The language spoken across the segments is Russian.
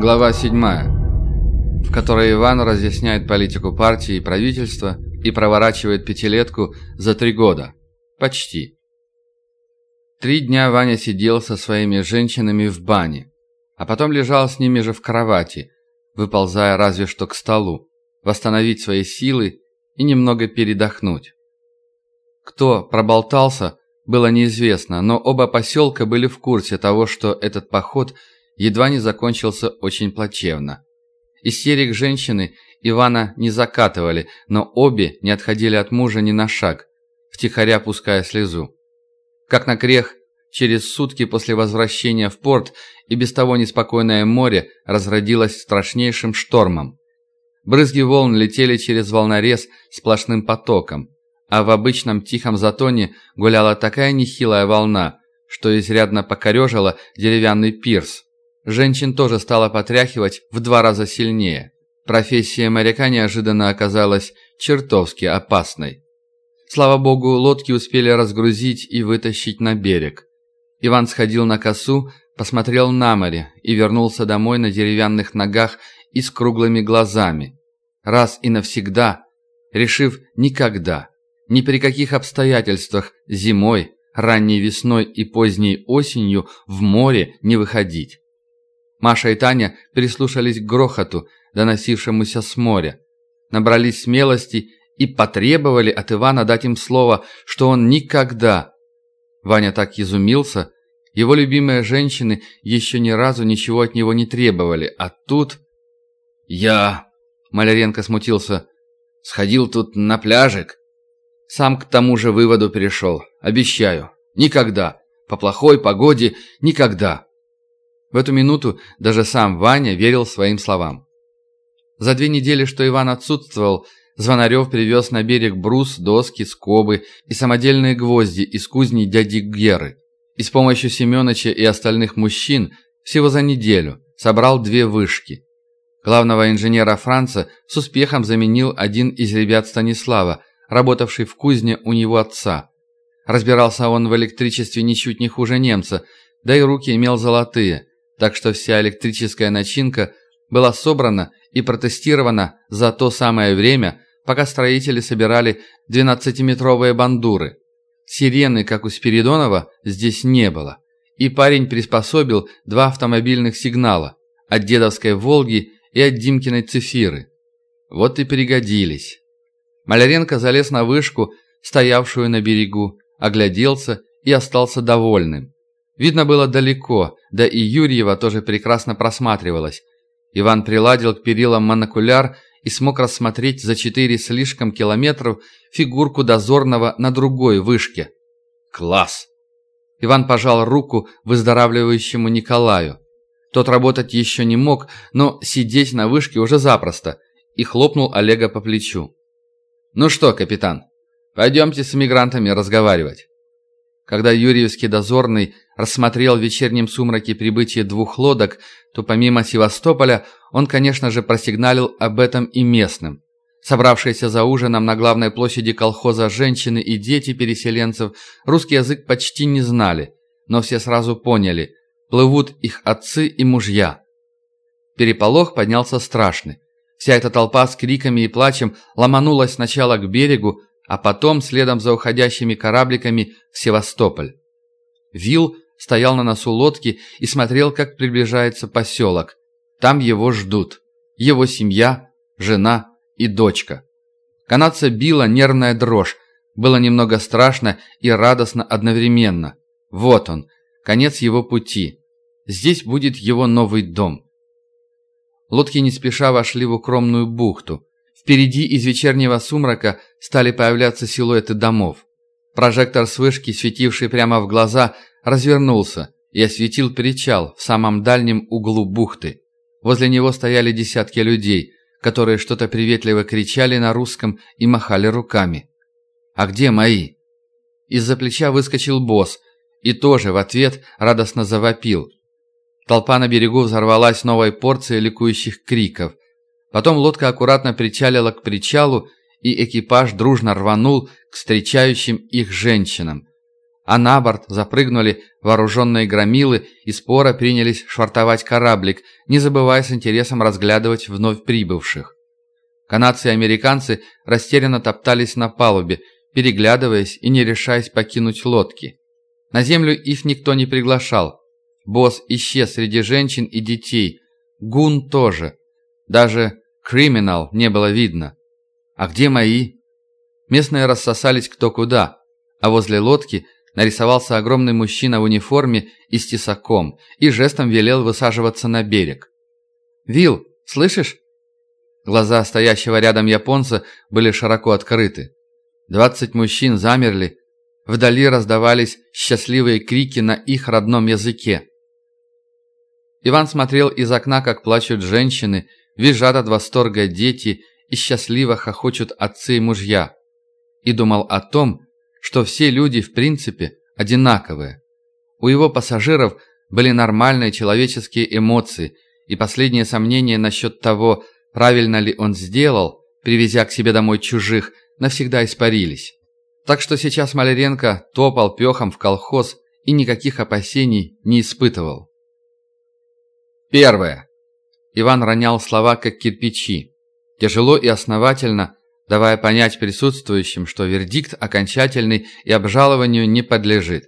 Глава 7, в которой Иван разъясняет политику партии и правительства и проворачивает пятилетку за три года. Почти. Три дня Ваня сидел со своими женщинами в бане, а потом лежал с ними же в кровати, выползая разве что к столу, восстановить свои силы и немного передохнуть. Кто проболтался, было неизвестно, но оба поселка были в курсе того, что этот поход – едва не закончился очень плачевно. Истерик женщины Ивана не закатывали, но обе не отходили от мужа ни на шаг, втихаря пуская слезу. Как на крех, через сутки после возвращения в порт и без того неспокойное море разродилось страшнейшим штормом. Брызги волн летели через волнорез сплошным потоком, а в обычном тихом затоне гуляла такая нехилая волна, что изрядно покорежила деревянный пирс. Женщин тоже стало потряхивать в два раза сильнее. Профессия моряка неожиданно оказалась чертовски опасной. Слава богу, лодки успели разгрузить и вытащить на берег. Иван сходил на косу, посмотрел на море и вернулся домой на деревянных ногах и с круглыми глазами. Раз и навсегда, решив никогда, ни при каких обстоятельствах зимой, ранней весной и поздней осенью в море не выходить. Маша и Таня прислушались к грохоту, доносившемуся с моря. Набрались смелости и потребовали от Ивана дать им слово, что он никогда... Ваня так изумился. Его любимые женщины еще ни разу ничего от него не требовали, а тут... «Я...» — Маляренко смутился. «Сходил тут на пляжик. Сам к тому же выводу перешел. Обещаю. Никогда. По плохой погоде никогда. В эту минуту даже сам Ваня верил своим словам. За две недели, что Иван отсутствовал, Звонарев привез на берег брус, доски, скобы и самодельные гвозди из кузни дяди Геры. И с помощью Семеновича и остальных мужчин всего за неделю собрал две вышки. Главного инженера Франца с успехом заменил один из ребят Станислава, работавший в кузне у него отца. Разбирался он в электричестве ничуть не хуже немца, да и руки имел золотые так что вся электрическая начинка была собрана и протестирована за то самое время, пока строители собирали 12-метровые бандуры. Сирены, как у Спиридонова, здесь не было. И парень приспособил два автомобильных сигнала от дедовской «Волги» и от Димкиной «Цефиры». Вот и пригодились. Маляренко залез на вышку, стоявшую на берегу, огляделся и остался довольным. Видно было далеко, да и Юрьева тоже прекрасно просматривалась. Иван приладил к перилам монокуляр и смог рассмотреть за четыре слишком километров фигурку дозорного на другой вышке. Класс! Иван пожал руку выздоравливающему Николаю. Тот работать еще не мог, но сидеть на вышке уже запросто, и хлопнул Олега по плечу. «Ну что, капитан, пойдемте с мигрантами разговаривать». Когда Юрьевский дозорный рассмотрел в вечернем сумраке прибытие двух лодок, то помимо Севастополя он, конечно же, просигналил об этом и местным. Собравшиеся за ужином на главной площади колхоза женщины и дети переселенцев русский язык почти не знали, но все сразу поняли – плывут их отцы и мужья. Переполох поднялся страшный. Вся эта толпа с криками и плачем ломанулась сначала к берегу, а потом следом за уходящими корабликами в Севастополь. Вил стоял на носу лодки и смотрел, как приближается поселок. Там его ждут. Его семья, жена и дочка. Канадца била нервная дрожь. Было немного страшно и радостно одновременно. Вот он, конец его пути. Здесь будет его новый дом. Лодки не спеша вошли в укромную бухту. Впереди из вечернего сумрака стали появляться силуэты домов. Прожектор с вышки, светивший прямо в глаза, развернулся и осветил причал в самом дальнем углу бухты. Возле него стояли десятки людей, которые что-то приветливо кричали на русском и махали руками. «А где мои?» Из-за плеча выскочил босс и тоже в ответ радостно завопил. Толпа на берегу взорвалась новой порцией ликующих криков – Потом лодка аккуратно причалила к причалу, и экипаж дружно рванул к встречающим их женщинам. А на борт запрыгнули вооруженные громилы и споро принялись швартовать кораблик, не забывая с интересом разглядывать вновь прибывших. Канадцы и американцы растерянно топтались на палубе, переглядываясь и не решаясь покинуть лодки. На землю их никто не приглашал. Босс исчез среди женщин и детей. Гун тоже. Даже криминал не было видно. А где мои? Местные рассосались кто куда, а возле лодки – нарисовался огромный мужчина в униформе и с тесаком и жестом велел высаживаться на берег. «Вил, слышишь?» Глаза стоящего рядом японца были широко открыты. Двадцать мужчин замерли, вдали раздавались счастливые крики на их родном языке. Иван смотрел из окна, как плачут женщины, визжат от восторга дети и счастливо хохочут отцы и мужья. И думал о том, что все люди, в принципе, одинаковые. У его пассажиров были нормальные человеческие эмоции, и последние сомнения насчет того, правильно ли он сделал, привезя к себе домой чужих, навсегда испарились. Так что сейчас Маляренко топал пехом в колхоз и никаких опасений не испытывал. Первое. Иван ронял слова, как кирпичи. Тяжело и основательно, давая понять присутствующим, что вердикт окончательный и обжалованию не подлежит.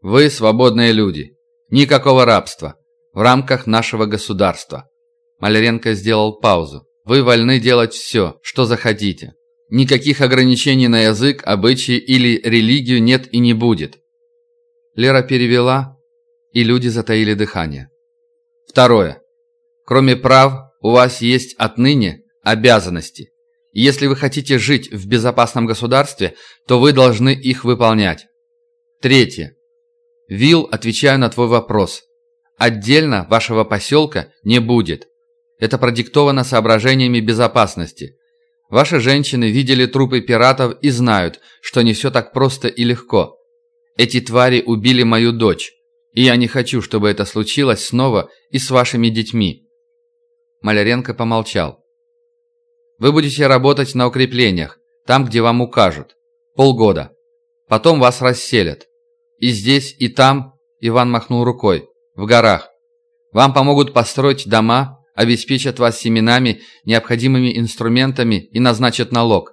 Вы свободные люди. Никакого рабства. В рамках нашего государства. Маляренко сделал паузу. Вы вольны делать все, что захотите. Никаких ограничений на язык, обычаи или религию нет и не будет. Лера перевела, и люди затаили дыхание. Второе. Кроме прав, у вас есть отныне обязанности. Если вы хотите жить в безопасном государстве, то вы должны их выполнять. Третье. Вил, отвечаю на твой вопрос. Отдельно вашего поселка не будет. Это продиктовано соображениями безопасности. Ваши женщины видели трупы пиратов и знают, что не все так просто и легко. Эти твари убили мою дочь, и я не хочу, чтобы это случилось снова и с вашими детьми. Маляренко помолчал. Вы будете работать на укреплениях, там, где вам укажут. Полгода. Потом вас расселят. И здесь, и там, Иван махнул рукой, в горах. Вам помогут построить дома, обеспечат вас семенами, необходимыми инструментами и назначат налог.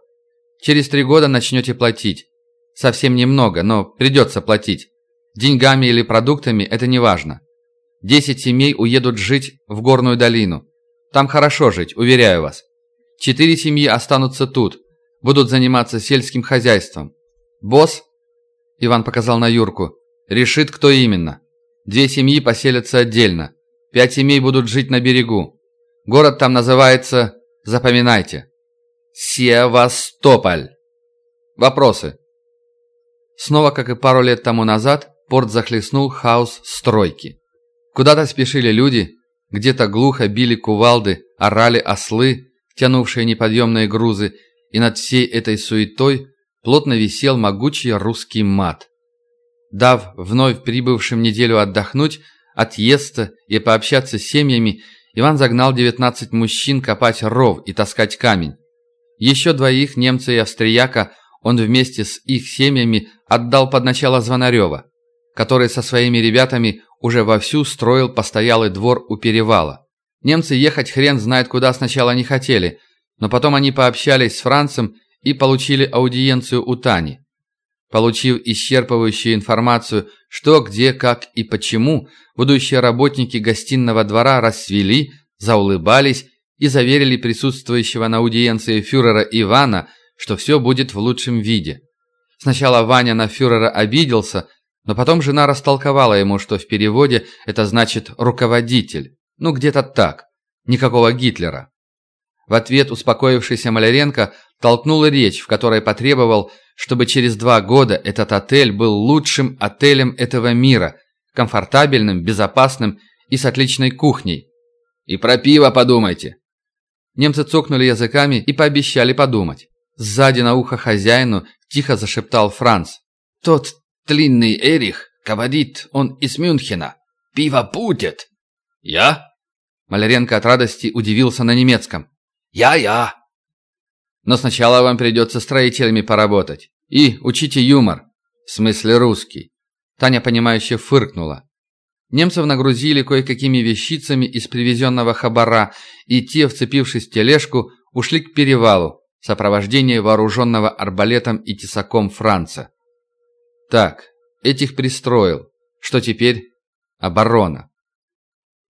Через три года начнете платить. Совсем немного, но придется платить. Деньгами или продуктами это не важно. Десять семей уедут жить в горную долину. Там хорошо жить, уверяю вас. Четыре семьи останутся тут, будут заниматься сельским хозяйством. Босс, Иван показал на Юрку, решит, кто именно. Две семьи поселятся отдельно. Пять семей будут жить на берегу. Город там называется, запоминайте, Севастополь. Вопросы? Снова, как и пару лет тому назад, порт захлестнул хаос стройки. Куда-то спешили люди, где-то глухо били кувалды, орали ослы, тянувшие неподъемные грузы, и над всей этой суетой плотно висел могучий русский мат. Дав вновь прибывшим неделю отдохнуть, отъесться и пообщаться с семьями, Иван загнал 19 мужчин копать ров и таскать камень. Еще двоих, немца и австрияка, он вместе с их семьями отдал под начало Звонарева, который со своими ребятами уже вовсю строил постоялый двор у перевала. Немцы ехать хрен знает куда сначала не хотели, но потом они пообщались с Францем и получили аудиенцию у Тани. Получив исчерпывающую информацию, что, где, как и почему, будущие работники гостиного двора расцвели, заулыбались и заверили присутствующего на аудиенции фюрера Ивана, что все будет в лучшем виде. Сначала Ваня на фюрера обиделся, но потом жена растолковала ему, что в переводе это значит «руководитель». Ну, где-то так. Никакого Гитлера. В ответ успокоившийся Маляренко толкнул речь, в которой потребовал, чтобы через два года этот отель был лучшим отелем этого мира, комфортабельным, безопасным и с отличной кухней. «И про пиво подумайте!» Немцы цокнули языками и пообещали подумать. Сзади на ухо хозяину тихо зашептал Франц. «Тот длинный Эрих говорит, он из Мюнхена. Пиво будет!» «Я?» Маляренко от радости удивился на немецком. «Я-я!» «Но сначала вам придется строителями поработать. И учите юмор. В смысле русский. Таня, понимающе фыркнула. Немцев нагрузили кое-какими вещицами из привезенного хабара, и те, вцепившись в тележку, ушли к перевалу в сопровождении вооруженного арбалетом и тесаком Франца. Так, этих пристроил. Что теперь? Оборона.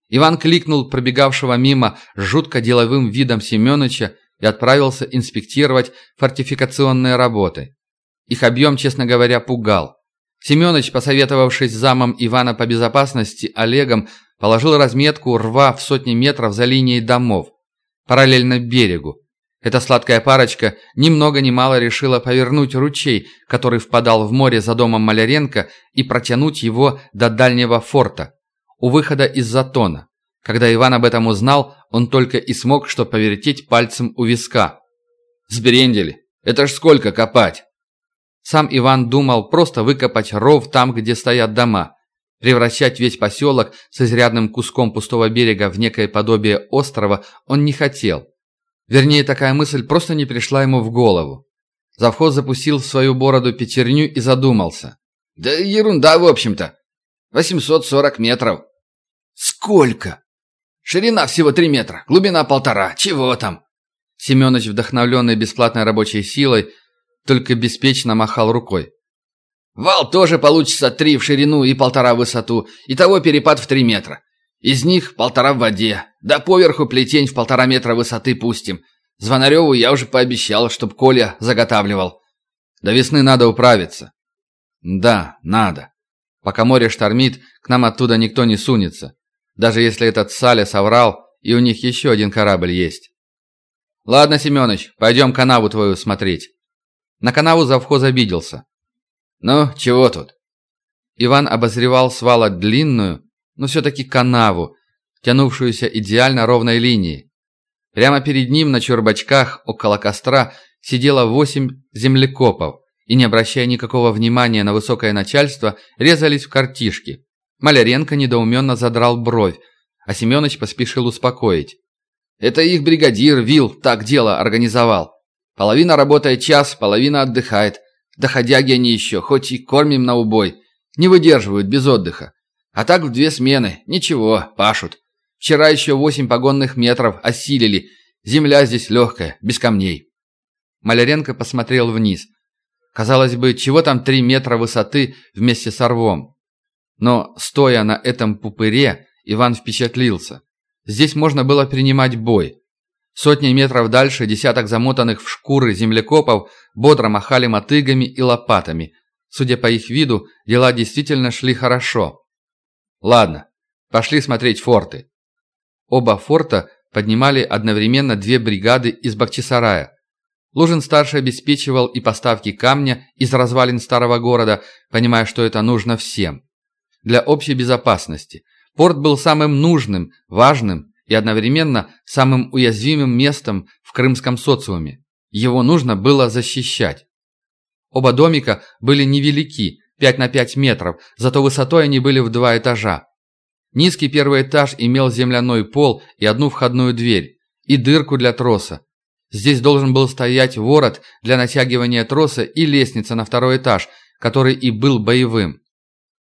Иван кликнул пробегавшего мимо жутко деловым видом Семёныча и отправился инспектировать фортификационные работы. Их объем, честно говоря, пугал. Семёныч, посоветовавшись с замом Ивана по безопасности Олегом, положил разметку рва в сотни метров за линией домов, параллельно берегу. Эта сладкая парочка ни много ни мало решила повернуть ручей, который впадал в море за домом Маляренко, и протянуть его до дальнего форта, у выхода из затона. Когда Иван об этом узнал, он только и смог что повертеть пальцем у виска. «Сбрендели! Это ж сколько копать!» Сам Иван думал просто выкопать ров там, где стоят дома. Превращать весь поселок с изрядным куском пустого берега в некое подобие острова он не хотел. Вернее, такая мысль просто не пришла ему в голову. Завхоз запустил в свою бороду пятерню и задумался. «Да ерунда, в общем-то. 840 метров». «Сколько?» «Ширина всего 3 метра, глубина полтора. Чего там?» Семенович, вдохновленный бесплатной рабочей силой, только беспечно махал рукой. «Вал тоже получится три в ширину и полтора в высоту, и того перепад в три метра. Из них полтора в воде, да поверху плетень в полтора метра высоты пустим. Звонареву я уже пообещал, чтоб Коля заготавливал. До весны надо управиться». «Да, надо. Пока море штормит, к нам оттуда никто не сунется. Даже если этот Саля соврал, и у них еще один корабль есть». «Ладно, Семенович, пойдем канаву твою смотреть». На канаву завхоз обиделся. «Ну, чего тут?» Иван обозревал свала длинную, но все-таки канаву, тянувшуюся идеально ровной линией. Прямо перед ним на чурбачках около костра сидело восемь землекопов и, не обращая никакого внимания на высокое начальство, резались в картишки. Маляренко недоуменно задрал бровь, а Семенович поспешил успокоить. «Это их бригадир Вил так дело организовал. Половина работает час, половина отдыхает. Доходяги они еще, хоть и кормим на убой. Не выдерживают без отдыха. А так в две смены. Ничего, пашут. Вчера еще восемь погонных метров осилили. Земля здесь легкая, без камней. Маляренко посмотрел вниз. Казалось бы, чего там три метра высоты вместе с рвом? Но, стоя на этом пупыре, Иван впечатлился. Здесь можно было принимать бой. Сотни метров дальше десяток замотанных в шкуры землекопов бодро махали мотыгами и лопатами. Судя по их виду, дела действительно шли хорошо. Ладно, пошли смотреть форты. Оба форта поднимали одновременно две бригады из Бахчисарая. Лужин-старший обеспечивал и поставки камня из развалин старого города, понимая, что это нужно всем. Для общей безопасности. Порт был самым нужным, важным и одновременно самым уязвимым местом в крымском социуме. Его нужно было защищать. Оба домика были невелики, 5 на 5 метров, зато высотой они были в два этажа. Низкий первый этаж имел земляной пол и одну входную дверь, и дырку для троса. Здесь должен был стоять ворот для натягивания троса и лестница на второй этаж, который и был боевым.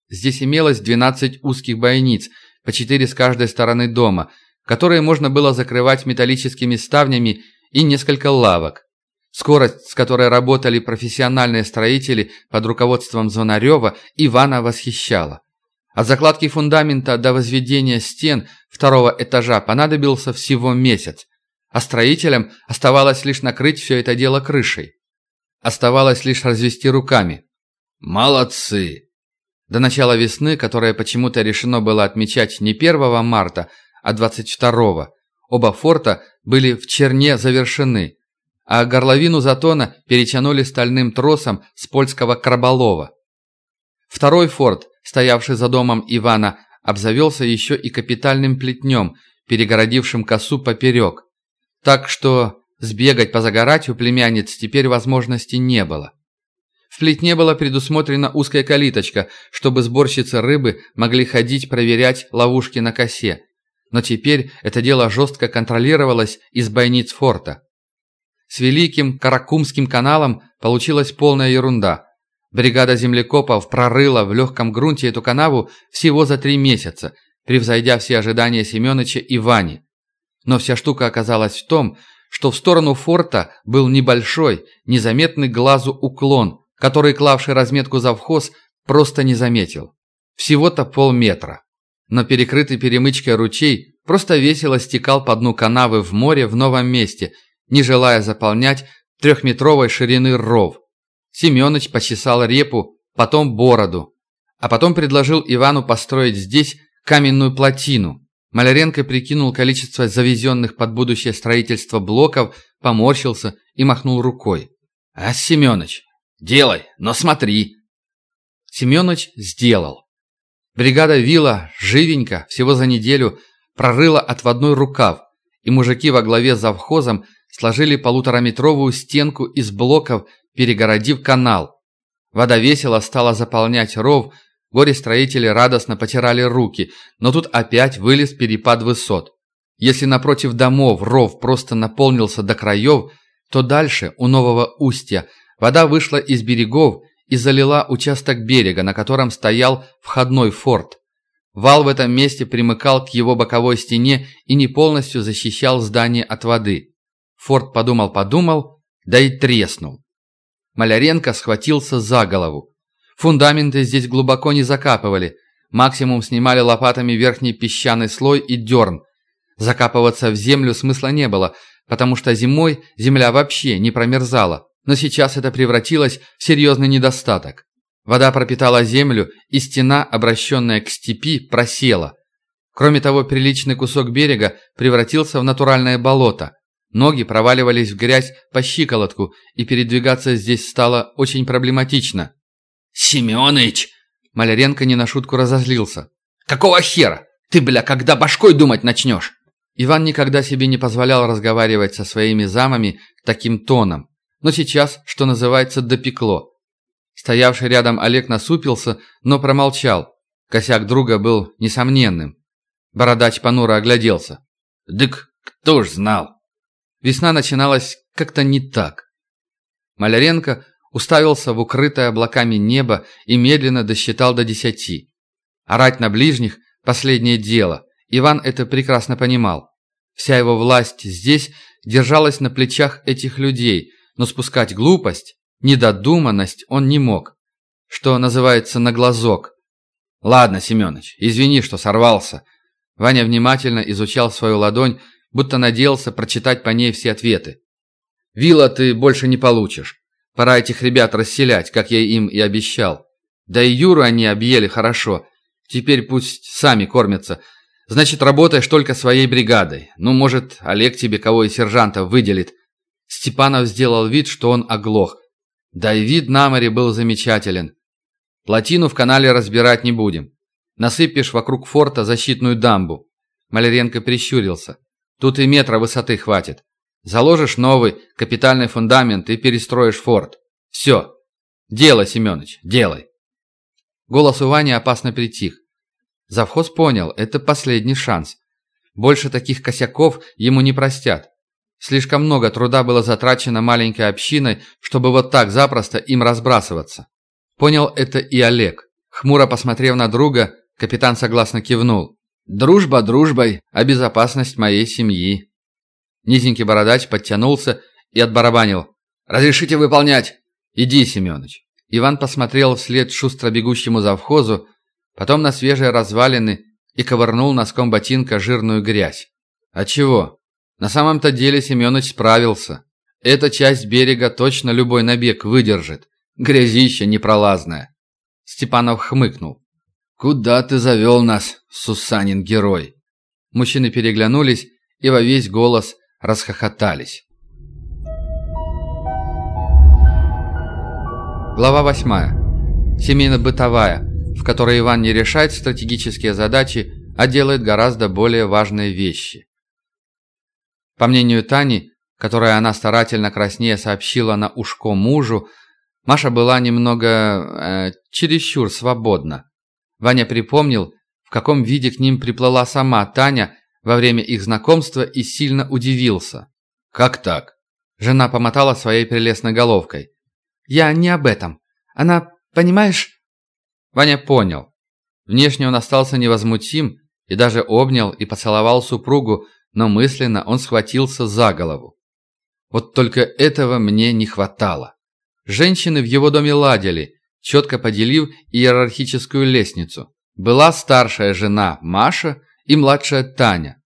Здесь имелось 12 узких бойниц, по 4 с каждой стороны дома – которые можно было закрывать металлическими ставнями и несколько лавок. Скорость, с которой работали профессиональные строители под руководством Звонарева, Ивана восхищала. От закладки фундамента до возведения стен второго этажа понадобился всего месяц, а строителям оставалось лишь накрыть все это дело крышей. Оставалось лишь развести руками. Молодцы! До начала весны, которое почему-то решено было отмечать не 1 марта, а 22-го. Оба форта были в черне завершены, а горловину затона перетянули стальным тросом с польского краболова. Второй форт, стоявший за домом Ивана, обзавелся еще и капитальным плетнем, перегородившим косу поперек. Так что сбегать позагорать у племянниц теперь возможности не было. В плетне была предусмотрена узкая калиточка, чтобы сборщицы рыбы могли ходить проверять ловушки на косе но теперь это дело жестко контролировалось из бойниц форта. С Великим Каракумским каналом получилась полная ерунда. Бригада землекопов прорыла в легком грунте эту канаву всего за три месяца, превзойдя все ожидания Семеновича и Вани. Но вся штука оказалась в том, что в сторону форта был небольшой, незаметный глазу уклон, который клавший разметку завхоз просто не заметил. Всего-то полметра. Но перекрытый перемычкой ручей просто весело стекал по дну канавы в море в новом месте, не желая заполнять трехметровой ширины ров. Семёныч почесал репу, потом бороду, а потом предложил Ивану построить здесь каменную плотину. Маляренко прикинул количество завезенных под будущее строительство блоков, поморщился и махнул рукой. «А, Семёныч, делай, но смотри!» Семёныч сделал. Бригада Вилла, живенько, всего за неделю, прорыла отводной рукав, и мужики во главе с завхозом сложили полутораметровую стенку из блоков, перегородив канал. Вода весело стала заполнять ров, горе-строители радостно потирали руки, но тут опять вылез перепад высот. Если напротив домов ров просто наполнился до краев, то дальше, у нового устья, вода вышла из берегов и залила участок берега, на котором стоял входной форт. Вал в этом месте примыкал к его боковой стене и не полностью защищал здание от воды. Форт подумал-подумал, да и треснул. Маляренко схватился за голову. Фундаменты здесь глубоко не закапывали, максимум снимали лопатами верхний песчаный слой и дерн. Закапываться в землю смысла не было, потому что зимой земля вообще не промерзала но сейчас это превратилось в серьезный недостаток. Вода пропитала землю, и стена, обращенная к степи, просела. Кроме того, приличный кусок берега превратился в натуральное болото. Ноги проваливались в грязь по щиколотку, и передвигаться здесь стало очень проблематично. «Семёныч!» Маляренко не на шутку разозлился. «Какого хера? Ты, бля, когда башкой думать начнешь?» Иван никогда себе не позволял разговаривать со своими замами таким тоном но сейчас, что называется, допекло. Стоявший рядом Олег насупился, но промолчал. Косяк друга был несомненным. Бородач понуро огляделся. «Дык, кто ж знал?» Весна начиналась как-то не так. Маляренко уставился в укрытое облаками небо и медленно досчитал до десяти. Орать на ближних – последнее дело. Иван это прекрасно понимал. Вся его власть здесь держалась на плечах этих людей – но спускать глупость, недодуманность он не мог. Что называется на глазок. «Ладно, Семёныч, извини, что сорвался». Ваня внимательно изучал свою ладонь, будто надеялся прочитать по ней все ответы. «Вилла ты больше не получишь. Пора этих ребят расселять, как я им и обещал. Да и Юру они объели хорошо. Теперь пусть сами кормятся. Значит, работаешь только своей бригадой. Ну, может, Олег тебе кого из сержантов выделит. Степанов сделал вид, что он оглох. Да и вид на море был замечателен. Плотину в канале разбирать не будем. Насыпешь вокруг форта защитную дамбу. Маляренко прищурился. Тут и метра высоты хватит. Заложишь новый капитальный фундамент и перестроишь форт. Все. Делай, Семенович, делай. Голос у Вани опасно притих. Завхоз понял, это последний шанс. Больше таких косяков ему не простят. Слишком много труда было затрачено маленькой общиной, чтобы вот так запросто им разбрасываться. Понял это и Олег. Хмуро посмотрев на друга, капитан согласно кивнул. «Дружба дружбой, а безопасность моей семьи». Низенький бородач подтянулся и отбарабанил. «Разрешите выполнять?» «Иди, Семёныч». Иван посмотрел вслед шустро бегущему завхозу, потом на свежие развалины и ковырнул носком ботинка жирную грязь. «А чего? На самом-то деле Семёныч справился. Эта часть берега точно любой набег выдержит. Грязища непролазная. Степанов хмыкнул. «Куда ты завел нас, Сусанин герой?» Мужчины переглянулись и во весь голос расхохотались. Глава восьмая. Семейно-бытовая, в которой Иван не решает стратегические задачи, а делает гораздо более важные вещи. По мнению Тани, которой она старательно краснее сообщила на ушко мужу, Маша была немного... Э, чересчур свободна. Ваня припомнил, в каком виде к ним приплыла сама Таня во время их знакомства и сильно удивился. «Как так?» Жена помотала своей прелестной головкой. «Я не об этом. Она Понимаешь?» Ваня понял. Внешне он остался невозмутим и даже обнял и поцеловал супругу, но мысленно он схватился за голову. Вот только этого мне не хватало. Женщины в его доме ладили, четко поделив иерархическую лестницу. Была старшая жена Маша и младшая Таня.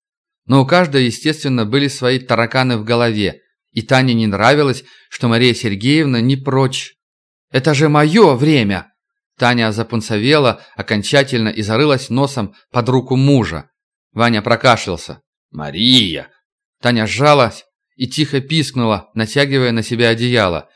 Но у каждой, естественно, были свои тараканы в голове, и Тане не нравилось, что Мария Сергеевна не прочь. «Это же мое время!» Таня запунцовела окончательно и зарылась носом под руку мужа. Ваня прокашлялся. «Мария!» Таня сжалась и тихо пискнула, натягивая на себя одеяло.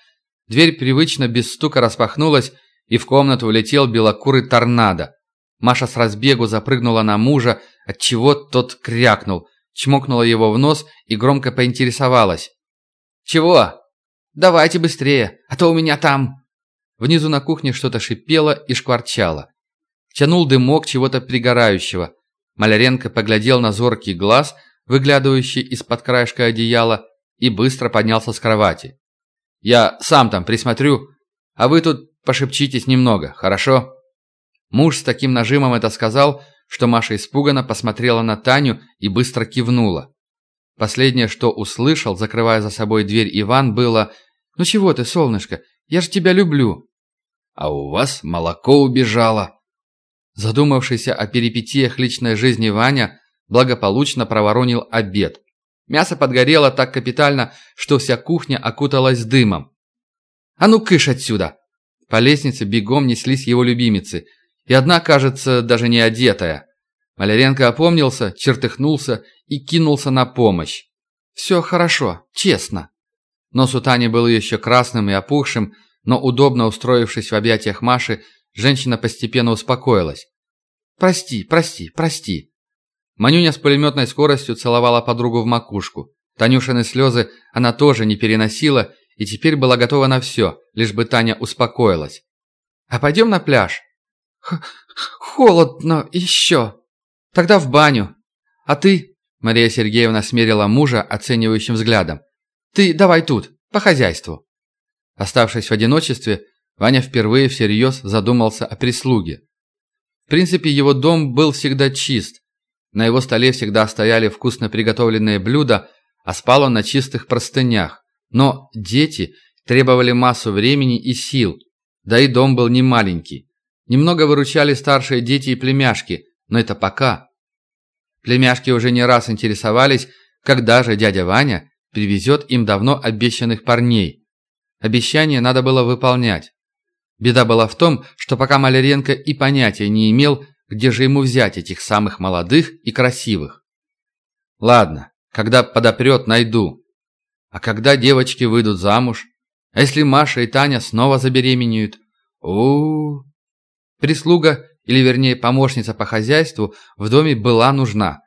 Дверь привычно без стука распахнулась, и в комнату влетел белокурый торнадо. Маша с разбегу запрыгнула на мужа, отчего тот крякнул, чмокнула его в нос и громко поинтересовалась. «Чего? Давайте быстрее, а то у меня там...» Внизу на кухне что-то шипело и шкварчало. Тянул дымок чего-то пригорающего. Маляренко поглядел на зоркий глаз, выглядывающий из-под краешка одеяла, и быстро поднялся с кровати. «Я сам там присмотрю, а вы тут пошепчитесь немного, хорошо?» Муж с таким нажимом это сказал, что Маша испуганно посмотрела на Таню и быстро кивнула. Последнее, что услышал, закрывая за собой дверь Иван, было «Ну чего ты, солнышко, я же тебя люблю». «А у вас молоко убежало». Задумавшийся о перипетиях личной жизни Ваня благополучно проворонил обед. Мясо подгорело так капитально, что вся кухня окуталась дымом. «А ну кыш отсюда!» По лестнице бегом неслись его любимицы, и одна, кажется, даже не одетая. Маляренко опомнился, чертыхнулся и кинулся на помощь. «Все хорошо, честно». Нос у Тани был еще красным и опухшим, но удобно устроившись в объятиях Маши, женщина постепенно успокоилась. «Прости, прости, прости». Манюня с пулеметной скоростью целовала подругу в макушку. Танюшины слезы она тоже не переносила и теперь была готова на все, лишь бы Таня успокоилась. «А пойдем на пляж?» «Холодно еще. Тогда в баню. А ты?» Мария Сергеевна смерила мужа оценивающим взглядом. «Ты давай тут, по хозяйству». Оставшись в одиночестве, Ваня впервые всерьез задумался о прислуге. В принципе, его дом был всегда чист. На его столе всегда стояли вкусно приготовленные блюда, а спал он на чистых простынях. Но дети требовали массу времени и сил, да и дом был не маленький. Немного выручали старшие дети и племяшки, но это пока. Племяшки уже не раз интересовались, когда же дядя Ваня привезет им давно обещанных парней. Обещание надо было выполнять. Беда была в том, что пока Маляренко и понятия не имел, где же ему взять этих самых молодых и красивых. Ладно, когда подопрет, найду. А когда девочки выйдут замуж? А если Маша и Таня снова забеременеют? у, -у, -у. Прислуга, или вернее помощница по хозяйству, в доме была нужна.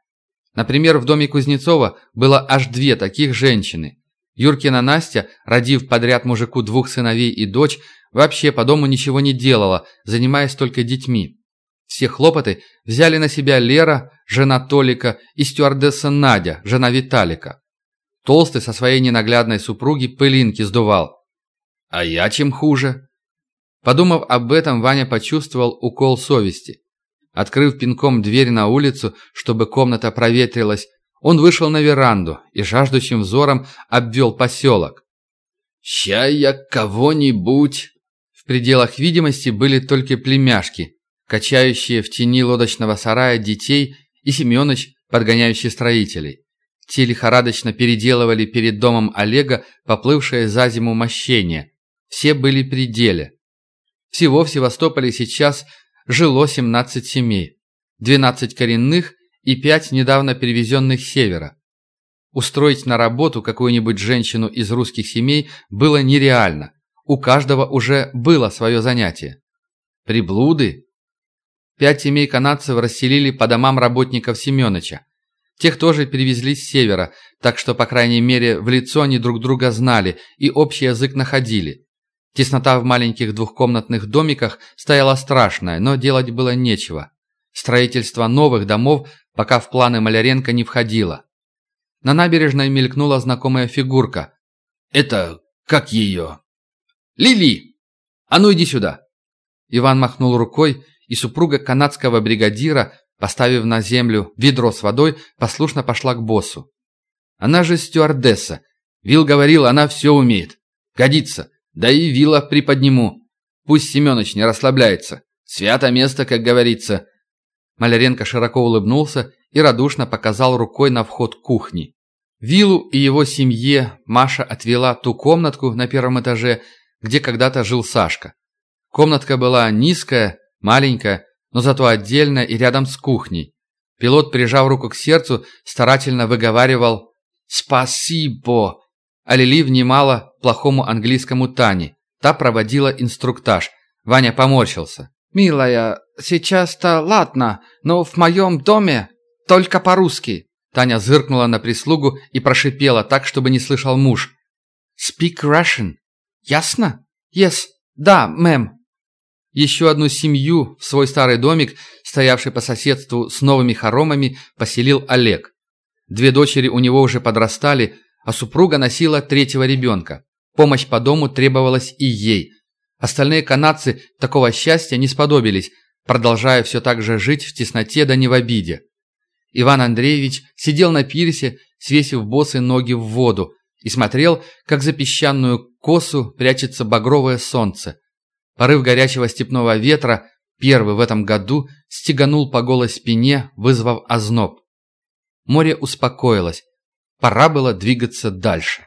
Например, в доме Кузнецова было аж две таких женщины. Юркина Настя, родив подряд мужику двух сыновей и дочь, вообще по дому ничего не делала, занимаясь только детьми. Все хлопоты взяли на себя Лера, жена Толика, и стюардесса Надя, жена Виталика. Толстый со своей ненаглядной супруги пылинки сдувал. А я чем хуже? Подумав об этом, Ваня почувствовал укол совести. Открыв пинком дверь на улицу, чтобы комната проветрилась, он вышел на веранду и жаждущим взором обвел поселок. «Ща я кого-нибудь...» В пределах видимости были только племяшки, качающие в тени лодочного сарая детей и Семёныч, подгоняющий строителей. Те лихорадочно переделывали перед домом Олега поплывшее за зиму мощение. Все были при деле. Всего в Севастополе сейчас жило 17 семей, 12 коренных и 5 недавно перевезенных с севера. Устроить на работу какую-нибудь женщину из русских семей было нереально. У каждого уже было свое занятие. Приблуды? Пять семей канадцев расселили по домам работников Семёныча. Тех тоже перевезли с севера, так что, по крайней мере, в лицо они друг друга знали и общий язык находили. Теснота в маленьких двухкомнатных домиках стояла страшная, но делать было нечего. Строительство новых домов пока в планы Маляренко не входило. На набережной мелькнула знакомая фигурка. «Это... как ее?» «Лили! А ну иди сюда!» Иван махнул рукой, и супруга канадского бригадира, поставив на землю ведро с водой, послушно пошла к боссу. Она же стюардесса. Вил говорил, она все умеет. Годится. Да и Вилла приподниму. Пусть Семенович не расслабляется. Свято место, как говорится. Маляренко широко улыбнулся и радушно показал рукой на вход кухни. Виллу и его семье Маша отвела ту комнатку на первом этаже, где когда-то жил Сашка. Комнатка была низкая, маленькая, но зато отдельная и рядом с кухней. Пилот, прижав руку к сердцу, старательно выговаривал «Спасибо!», а Лили внимала плохому английскому Тане. Та проводила инструктаж. Ваня поморщился. «Милая, сейчас-то ладно, но в моем доме только по-русски». Таня зыркнула на прислугу и прошипела так, чтобы не слышал муж. «Speak Russian. Ясно?» «Yes. Да, мэм». Еще одну семью в свой старый домик, стоявший по соседству с новыми хоромами, поселил Олег. Две дочери у него уже подрастали, а супруга носила третьего ребенка. Помощь по дому требовалась и ей. Остальные канадцы такого счастья не сподобились, продолжая все так же жить в тесноте да не в обиде. Иван Андреевич сидел на пирсе, свесив босы ноги в воду, и смотрел, как за песчаную косу прячется багровое солнце. Порыв горячего степного ветра, первый в этом году, стеганул по голой спине, вызвав озноб. Море успокоилось. Пора было двигаться дальше.